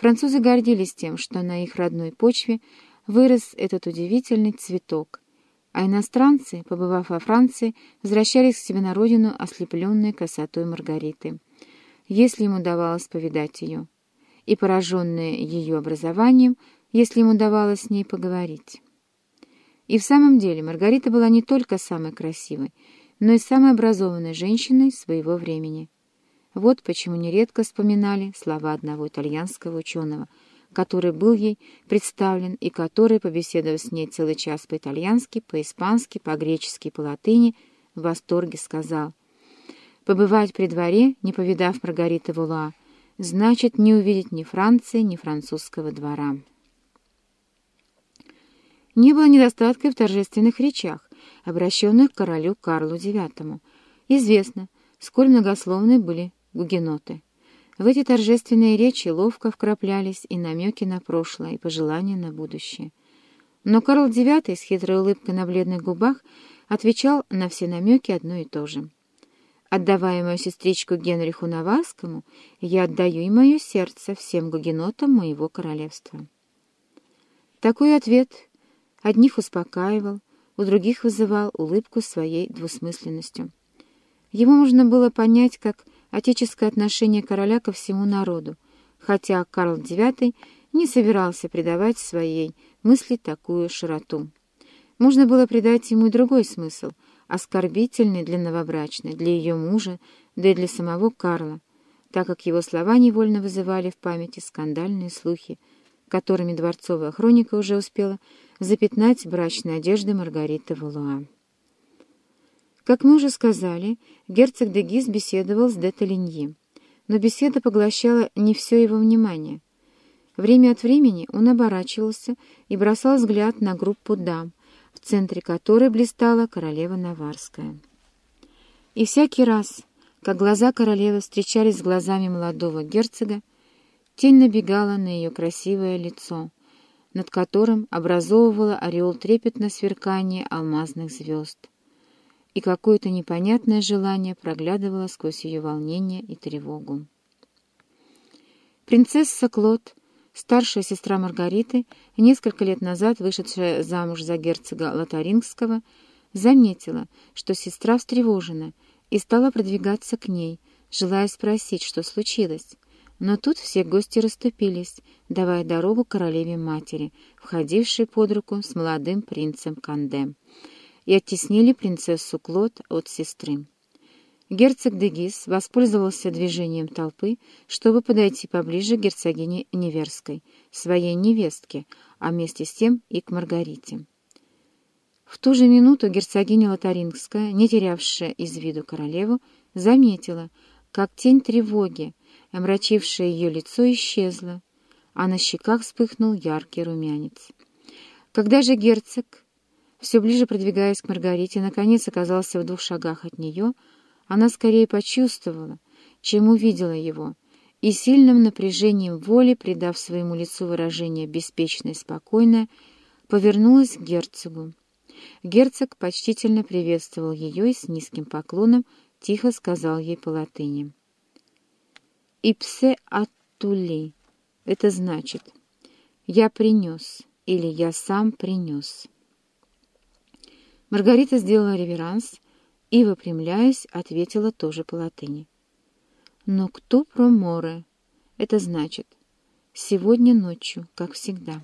Французы гордились тем, что на их родной почве вырос этот удивительный цветок, а иностранцы, побывав во Франции, возвращались к себе на родину, ослепленные красотой Маргариты, если им удавалось повидать ее, и пораженные ее образованием, если им удавалось с ней поговорить. И в самом деле Маргарита была не только самой красивой, но и самой образованной женщиной своего времени. Вот почему нередко вспоминали слова одного итальянского ученого, который был ей представлен и который, побеседовав с ней целый час по-итальянски, по-испански, по-гречески, по-латыни, в восторге сказал «Побывать при дворе, не повидав Маргариты Вула, значит не увидеть ни Франции, ни французского двора». Не было недостатка в торжественных речах, обращенных к королю Карлу IX. Известно, сколь многословны были гугеноты. В эти торжественные речи ловко вкраплялись и намеки на прошлое, и пожелания на будущее. Но Карл IX с хитрой улыбкой на бледных губах отвечал на все намеки одно и то же. «Отдавая мою сестричку Генриху Наварскому, я отдаю и мое сердце всем гугенотам моего королевства». Такой ответ одних успокаивал, у других вызывал улыбку своей двусмысленностью. Ему можно было понять как отеческое отношение короля ко всему народу, хотя Карл IX не собирался придавать своей мысли такую широту. Можно было придать ему и другой смысл, оскорбительный для новобрачной, для ее мужа, да и для самого Карла, так как его слова невольно вызывали в памяти скандальные слухи, которыми дворцовая хроника уже успела запятнать брачные одежды Маргариты Валуа. Как мы уже сказали, герцог де Гиз беседовал с де Толиньи, но беседа поглощала не все его внимание. Время от времени он оборачивался и бросал взгляд на группу дам, в центре которой блистала королева Наварская. И всякий раз, как глаза королевы встречались с глазами молодого герцога, тень набегала на ее красивое лицо, над которым образовывала ореол трепетно сверкания алмазных звезд и какое-то непонятное желание проглядывало сквозь ее волнение и тревогу. Принцесса Клод, старшая сестра Маргариты, несколько лет назад вышедшая замуж за герцога Лотарингского, заметила, что сестра встревожена, и стала продвигаться к ней, желая спросить, что случилось. Но тут все гости расступились, давая дорогу королеве-матери, входившей под руку с молодым принцем Канде и оттеснили принцессу Клод от сестры. Герцог Дегис воспользовался движением толпы, чтобы подойти поближе к герцогине Неверской, своей невестке, а вместе с тем и к Маргарите. В ту же минуту герцогиня Лотарингская, не терявшая из виду королеву, заметила, как тень тревоги, омрачившая ее лицо, исчезла, а на щеках вспыхнул яркий румянец. Когда же герцог все ближе продвигаясь к Маргарите, наконец оказался в двух шагах от нее, она скорее почувствовала, чем увидела его, и сильным напряжением воли, придав своему лицу выражение беспечное и спокойное, повернулась к герцогу. Герцог почтительно приветствовал ее и с низким поклоном тихо сказал ей по латыни. «Ипсе аттули» — это значит «я принес» или «я сам принес». Маргарита сделала реверанс и, выпрямляясь, ответила тоже по латыни. «Но кто про море?» Это значит «сегодня ночью, как всегда».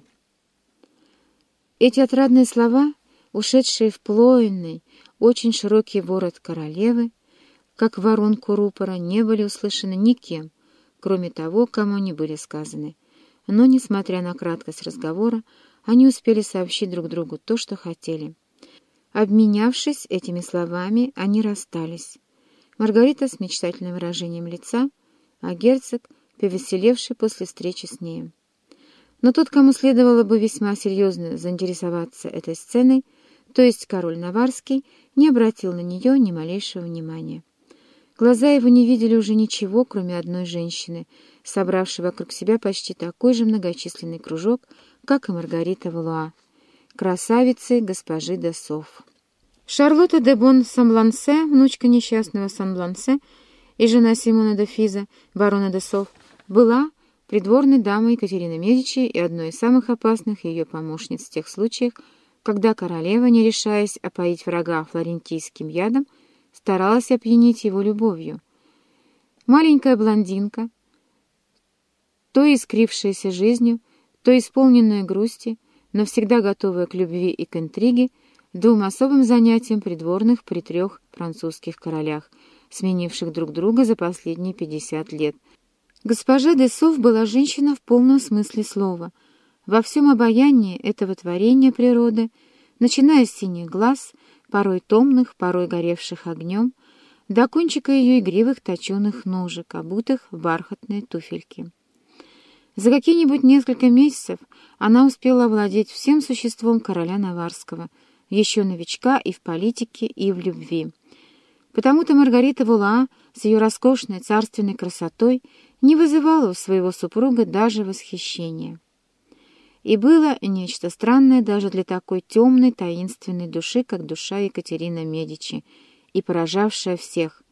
Эти отрадные слова, ушедшие в плоенный, очень широкий ворот королевы, как воронку рупора, не были услышаны никем, кроме того, кому они были сказаны. Но, несмотря на краткость разговора, они успели сообщить друг другу то, что хотели — Обменявшись этими словами, они расстались. Маргарита с мечтательным выражением лица, а герцог, повеселевший после встречи с нею. Но тот, кому следовало бы весьма серьезно заинтересоваться этой сценой, то есть король Наварский, не обратил на нее ни малейшего внимания. Глаза его не видели уже ничего, кроме одной женщины, собравшей вокруг себя почти такой же многочисленный кружок, как и Маргарита Валуа красавицы госпожи де Соф. Шарлотта де Бон Самблансе, внучка несчастного Самблансе и жена Симона де Физа, барона де Соф, была придворной дамой Екатерины Медичи и одной из самых опасных ее помощниц в тех случаях, когда королева, не решаясь опоить врага флорентийским ядом, старалась опьянить его любовью. Маленькая блондинка, то искрившаяся жизнью, то исполненная грусти, но всегда готовая к любви и к интриге, двум особым занятиям придворных при трех французских королях, сменивших друг друга за последние пятьдесят лет. Госпожа Десов была женщина в полном смысле слова. Во всем обаянии этого творения природы, начиная с синих глаз, порой томных, порой горевших огнем, до кончика ее игривых точеных ножек, обутых в бархатные туфельки. За какие-нибудь несколько месяцев она успела овладеть всем существом короля Наварского — еще новичка и в политике, и в любви. Потому-то Маргарита Вула с ее роскошной царственной красотой не вызывала у своего супруга даже восхищения. И было нечто странное даже для такой темной, таинственной души, как душа Екатерина Медичи, и поражавшая всех.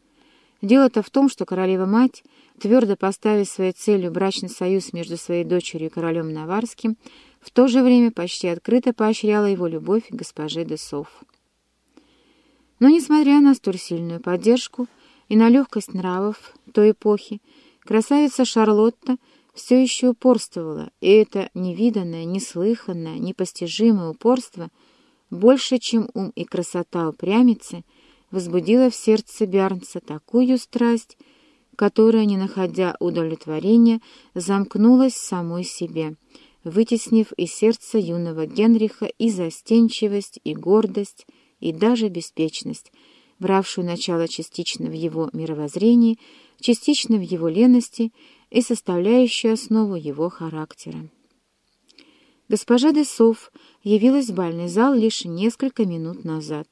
Дело-то в том, что королева-мать, твердо поставив своей целью брачный союз между своей дочерью и королем Наварским, в то же время почти открыто поощряла его любовь к госпоже Десов. Но, несмотря на столь сильную поддержку и на легкость нравов той эпохи, красавица Шарлотта все еще упорствовала, и это невиданное, неслыханное, непостижимое упорство, больше, чем ум и красота упрямицы, возбудило в сердце Бярнца такую страсть, которая, не находя удовлетворения, замкнулась самой себе — вытеснив из сердца юного Генриха и застенчивость, и гордость, и даже беспечность, бравшую начало частично в его мировоззрении, частично в его лености и составляющую основу его характера. Госпожа Десов явилась в бальный зал лишь несколько минут назад.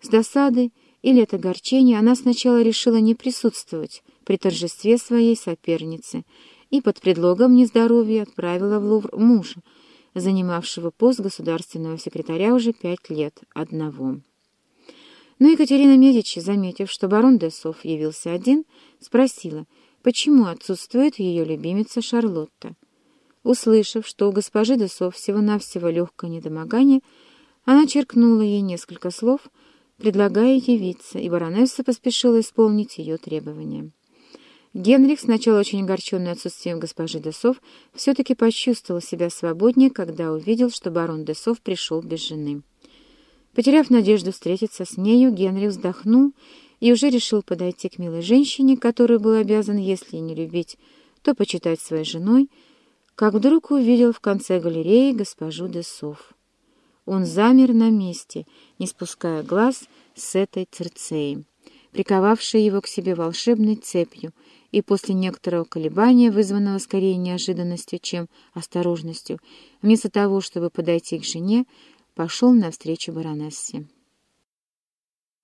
С досады или от огорчения она сначала решила не присутствовать при торжестве своей соперницы и под предлогом нездоровья отправила в Лувр мужа, занимавшего пост государственного секретаря уже пять лет одного. Но Екатерина Медичи, заметив, что барон Десов явился один, спросила, почему отсутствует ее любимица Шарлотта. Услышав, что у госпожи Десов всего-навсего легкое недомогание, она черкнула ей несколько слов, предлагая явиться, и баронесса поспешила исполнить ее требования. Генрих, сначала очень огорченный отсутствием госпожи Десов, все-таки почувствовал себя свободнее, когда увидел, что барон Десов пришел без жены. Потеряв надежду встретиться с нею, Генрих вздохнул и уже решил подойти к милой женщине, которую был обязан, если не любить, то почитать своей женой, как вдруг увидел в конце галереи госпожу Десов. Он замер на месте, не спуская глаз с этой Церцеи, приковавшей его к себе волшебной цепью — и после некоторого колебания, вызванного скорее неожиданностью, чем осторожностью, вместо того, чтобы подойти к жене, пошел навстречу баронессе.